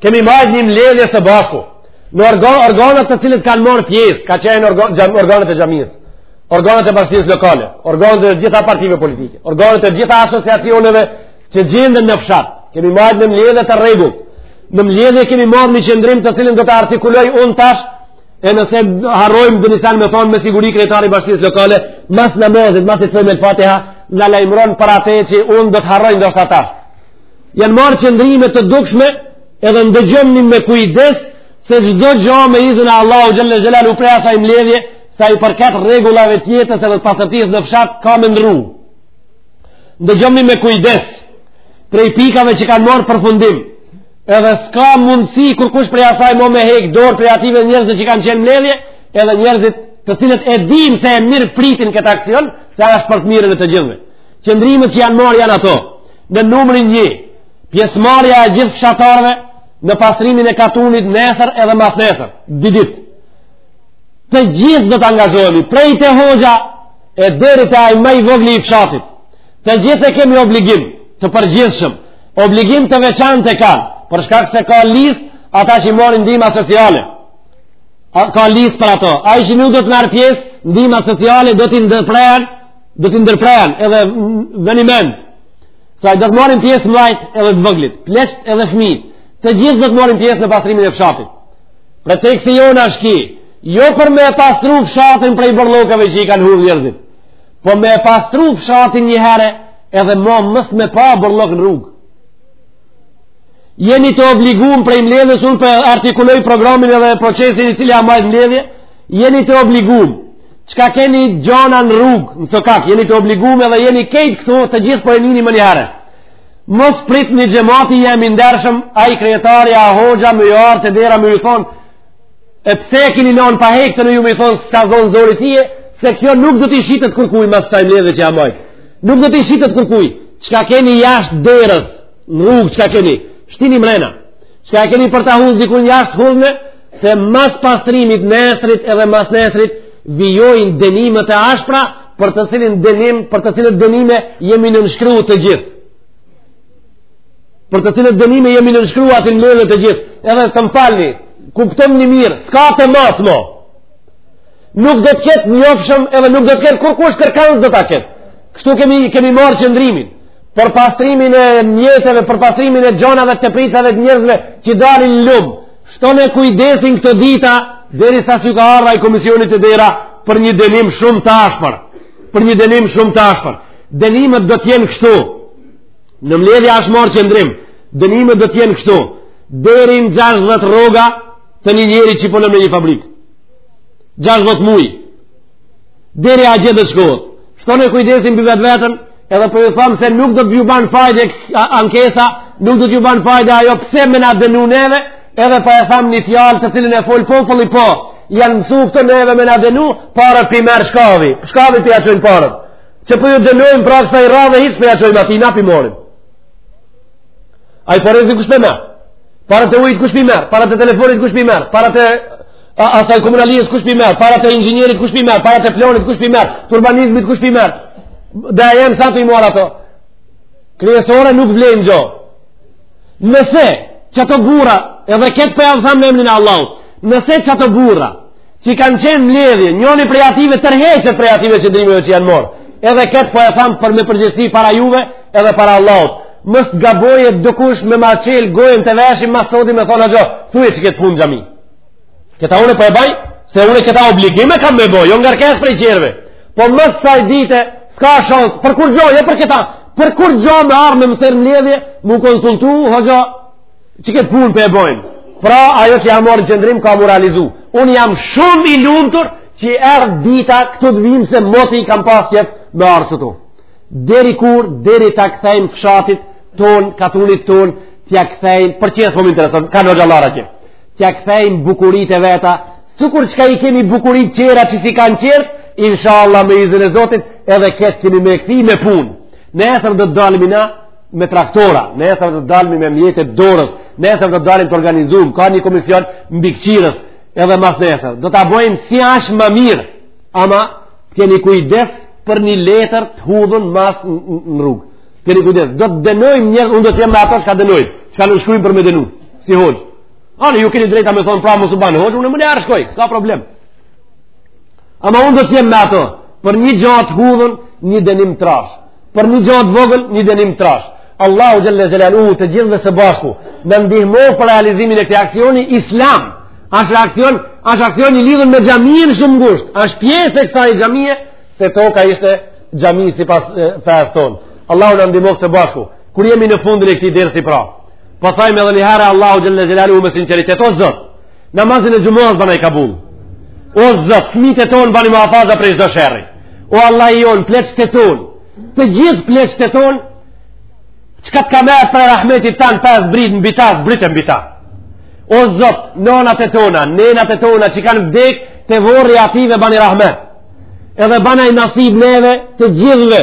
kemi marrë një mbledhje së bashku në organ, organet të cilët kanë marrë pjesë, ka qenë organ, jam, organet e xhamisë, organet e bashkësisë lokale, organet e gjitha partive politike, organet e gjitha asociacioneve që gjenden në fshat. Kemi marrë një mledhje të rregullt. Në mledhje kemi marrë një qëndrim të cilin do ta artikuloj unë tash, e nëse harroj ndoni sen me thonë me siguri kryetari i bashkësisë lokale, mas namazit, masi të themi el fatiha, na lajmëron për atë që unë do të harroj ndoshta tash. Janë marrë qëndrime të dukshme edhe ndëgjomni me kujdes se çdo gjo me iznin e Allahut xhele xhelaluhu prej asaj mledhje sa i përket rregullave t'jetës edhe të pastërtisë në fshat ka me ndrru. Ndëgjomi me kujdes prej pikave që kanë marrë përfundim edhe s'ka mundësi kurkush prej asaj mo me hek dorë prej atyve njerëzve që kanë qenë n'mledhje edhe njerëzit të cilët e dim se e mirëpritin këtë aksion se asht për të mirën e të gjithve qëndrimet që janë marrë janë ato në numrin një pjesëmarrja e gjithë fshatarve në pastrimin e katunit nesër edhe masnesër dy dit të gjithë do të angazhohemi prej te hoxha e deri te aj ma i vogli i fshatit, të gjithë e kemi obligim të përgjithshëm, obligim të veçantë kanë, për shkak se ka listë ata që marrin ndima sociale, A, ka listë për ato, ai që nuk do të marrë pjesë, ndima sociale do t'i ndërprehen, do t'i ndërprehen edhe venimenë, saj do të marrin pjesë mdhajt edhe të voglit, pleqt edhe fmijt, të gjithë do të marrin pjesë në pastrimin e fshatit. Preteksti jonë asht ky, Jo për me e pastru fshatin prej bërlokave që i kanë hudhë njerzit, po me e pastru fshatin një herë edhe ma mos me pa bërlok në rrugë. Jeni të obligum prej mbledhjes unë po artikuloj programin edhe procesin i cili a majtë n'mbledhje, jeni të obligum çka keni gjana në rrugë, në sokak, jeni të obligum edhe jeni kejt këtu të gjithë po e nini menjëherë. Mos pritni xhemati jem i ndershëm, ai kryetari, a hoxha, me ju ardh te dera, me ju thonë, E pse e kini lanë pa hektë në ju me i thonë s'ka zonë zori tije, se kjo nuk do t'i shitet kurkuj mas asaj mledhje që a majt. Nuk do t'i shitet kurkuj. Çka keni jashtë derës, në rrugë çka keni, shtini mrena. Çka keni për ta hudhë dikun jashtë hudhne, se mas pastrimit nesrit edhe masnesrit, vijojnë denimet e ashpra, për të cilin denim, për të cilat denime, jemi nënshkru të gjithë. për të cilat dënime jemi nënshkru aty n'mledhje të gjithë, edhe të më falni, kuptomni mirë, s'ka të masë mo, nuk do të ketë njofshëm edhe nuk do të ketë kurkush kërkan s'do të ketë, kështu kemi, kemi marrë qëndrimin, për pastrimin e mjeteve, për pastrimin e gjanave të pritave të njerzve që dalin n'lumë, shtone kujdesin këto dita, derisa s'ju ka ardh ai komisioni te dera, për një denim shumë të ashpër, për një denim shumë të ashpër, denimet do të jenë kështu, Në mledhje asht marrë qëndrim, dënimet do t'jenë kështu, deri n'60 rroga të një njeri që punon në një fabrikë. 60 muj. Deri atje do t'shkohet. Shtone kujdesin për vetveten, edhe po ju tham se nuk do të ju banë fajde ankesa, nuk do të ju banë fajde ajo pse me na dënu neve, edhe po e tham një fjalë të cilën e fol populli po, janë mësu këta neve me na dënu, paret pi merr shkavi, shkavit pi ja çojnë paret. Që për po ju dënojmë pra kësaj radhe hisen po ja çojmë atij, na po i marrim. A i porezin kush po e merr? Paratë e ujit kush po i merr? Paratë e telefonit kush po i merr? Paratë e asaj komunalijes kush po i merr? Paratë e inxhinierit kush po i merr? Paratë e planit kush po i merr? Të urbanizmit kush po i merr? Dhe e jenë sa të i marrë ato. Kryesore nuk vlejmë gjo. Nëse qeta burra, edhe këtë po e thamë në emnin e Allahut, nëse qeta burra, që kanë qenë n'mbledhje, njoni prej atyve tërhiqet prej atyve qëndrimeve që janë morrë. Edhe këtë po e thamë me përgjegjësi para juve edhe para Allahut. Mos gabojë dikush me ma çel, gojën të veshim, mas sodi me thonë hoxho, thuje qëtë punë n'xhami. Këta une po e baj, se une këta obligime kam me boj, jo ngarkesë prej tjerve. Po mas asaj dite, s'ka shans, për kurrgjo, jo për këta, për kurrgjo me ardh me më thirr n'mbledhje, mu konsultu, hoxho, Qëkëtë punë po e bojmë. Pra, ajo që u morr në qëndrim ka mu realizu. Unë jam shumë i lumtur që erdh dita këtu të vimë se moti i kam pas qejf me ardh qëtu. Deri kur, deri t'ja kthejmë fshatit ton, katunit ton, t'ja kthejmë, për qesi po më intereson, ka në hallë atje, t'ja kthejmë bukuritë e veta, sikur çka i kemi bukuritë tjera që si kanë qenë, inshallah me iznin e Zotit, edhe këtë kemi me kthy me punë. Nesër do të dalim na, me traktora, nesër do të dalim me mjetet e dorës, nesër do të dalim të organizum, ka një komision mbikëqyrës edhe masnesër. Do ta bojmë si ashtë më mirë, ama të keni kujdes për një letër të hudhun mas në rrugë. Të keni kujdes, do të dënojmë njerëz, unë do të jem me ato çka dënojnë, çka shkojnë për me dënu, si hoxhë. Ani, ju keni drejtë me thonë, pra mos u ban hoxhë, unë muj me ardh shkoj, s'ka problem. Ama unë do të jem me ato, për një gja t'hudhun, një dënim t'rashë. për një gja të vogël një dënim t'trashë. Allahu Xhelle Xhelaluhu të gjithëve së bashku na ndihmoftë për realizimin e këtij aksioni islam. Ashtë aksion, ashtë aksion i lidhun me xhaminë shumë ngushtë. Ashtë pjesë e kësaj xhamie se toka ishte xhami sipas fesë tonë. Allahu na ndihmoftë së bashku. Kur jemi në fundin e këtij dersi pra. Po thajmë edhe një herë Allahu Xhelle Xhelaluhu me sinqeritet o Zot. Namazin e xhumasë banaje kabull. O Zot, fmijtë e tonë bani muhafaza prej çdo sherri. O Allah i jonë, pleqtë tonë. Të gjithë pleqtë e tonë, çka të ka, merr prej rahmetit tand, po zbrite mbi ta, zbrite mbi ta. O Zot, nonat e tona, nenat e tona, që kanë vdek, te vorri i atyve bani rahmet. Edhe banaje nasib neve të gjithëve,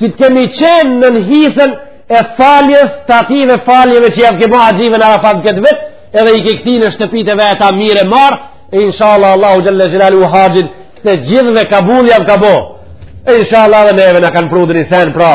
që të kemi qenë në hisen e faljes, të atyve faljeve që jav ke bo haxhive në Arafat këtë vjet, edhe i ke këtu në shtëpitë e veta mirë e mbarë, e inshallah Allahu Xhelle Xhelaluhu haxhin, të gjithve kabul jav ka bo, e inshallah dhe neve na kanë pru diç ni sen, pra,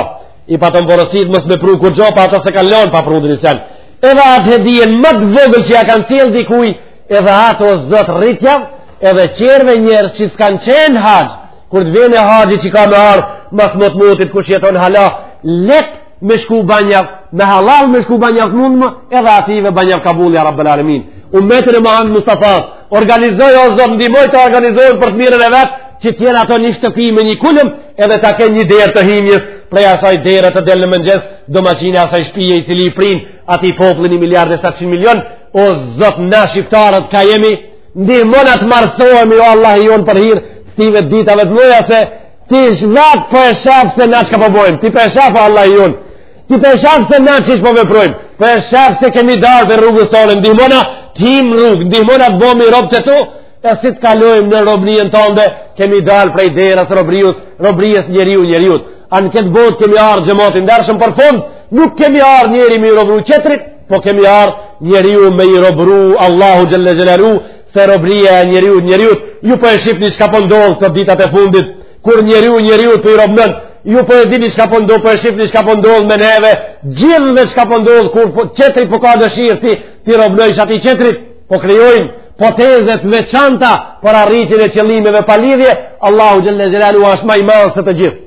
i patëm porosit mos me pru kurgjo, po ata s'e kanë lonë pa pru diç ni sen, edhe atë hedijen më të vogël që ja kanë sjellë dikuj, edhe atë o Zot rritjav, edhe qerve njerëz që s'kan qenë n'haxh, kur të vjen haxhi që ka me ardhë, mas një motit kush jeton hala, letë me shku bonjav, me hallall me shku bonjav mundësi, edhe atyve bonjav kabull ja rabbel alemin. Umetin e Muhamed Mustafa, organizoje o Zot, ndimoj të organizohen për të mirën e vetë, që t'jenë ato një shtëpi me një kulm, edhe ta ken një derë të hymjes, prej asaj dere të dalin në mëngjes, domaqini i asaj shpije i cili i prin, atij populli një miliard e 700 milion, o Zot, na shqiptarët ka jemi, ndihmona të mbarësohemi, o Allah i jonë për hirë, t'ktyve ditave të mdhaja se, Ti o Zot po e shaf se na çka po bojmë. Ti po e shaf Allah i jonë. Ti po e shaf se na qysh po veprojmë. Po e shaf se kemi dalë prej rrugës tonë. Ndihmona t'himë n'rrugë. Ndihmona të bohmi robë të tu. E si të kalojmë në robninë tënde, kemi dalë prej derës robrisë, robrisë njeriu njeriut. A në këtë botë kemi ardhë xhemat i ndershëm për fund, nuk kemi ardhë njeri me i robnu qetrit, po kemi ardhë njeriu me i robnu Allahut Xhelle Xhelalu, Se robria e njeriut, njeriut, ju po e shihni çka po ndodh këto ditat e fundit, kur njeriu njeriut po i robnon, ju po e dini çka po ndodh, po e shihni çka po ndodh me neve, gjithve çka po ndodh, kur po, qetri po ka dëshirë ti, t'i robnojsh atij qetrit, po krijojnë hipoteza të veçanta, për arritjen e qëllimeve pa lidhje, Allahu xhelle xhelaluhu ashtë ma i madh se të gjithë.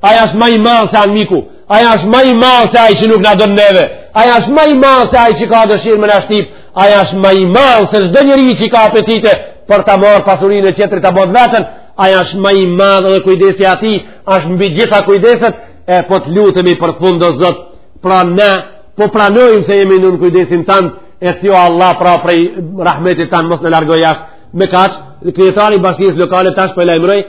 Ai është ma i madh se anmiku, ai është ma i madh se ai që nuk na don neve, ai është ma i madh se ai që ka dëshirë me na shtyp, ai është ma i madh se çdo njeri që ka apetite për ta marrë pasurinë e qetrit e ta bo t'veten, ai është ma i madh dhe kujdesi i tij, është mbi gjitha kujdeset, e po të lutemi për fund o Zot, pra ne, po pranojmë se jemi nën kujdesin tanë, e ti o Allah pra prej rahmetit tanë, mos na largo jashtë, me kaq, kryetari i bashkësisë lokale tash për po lajmëron,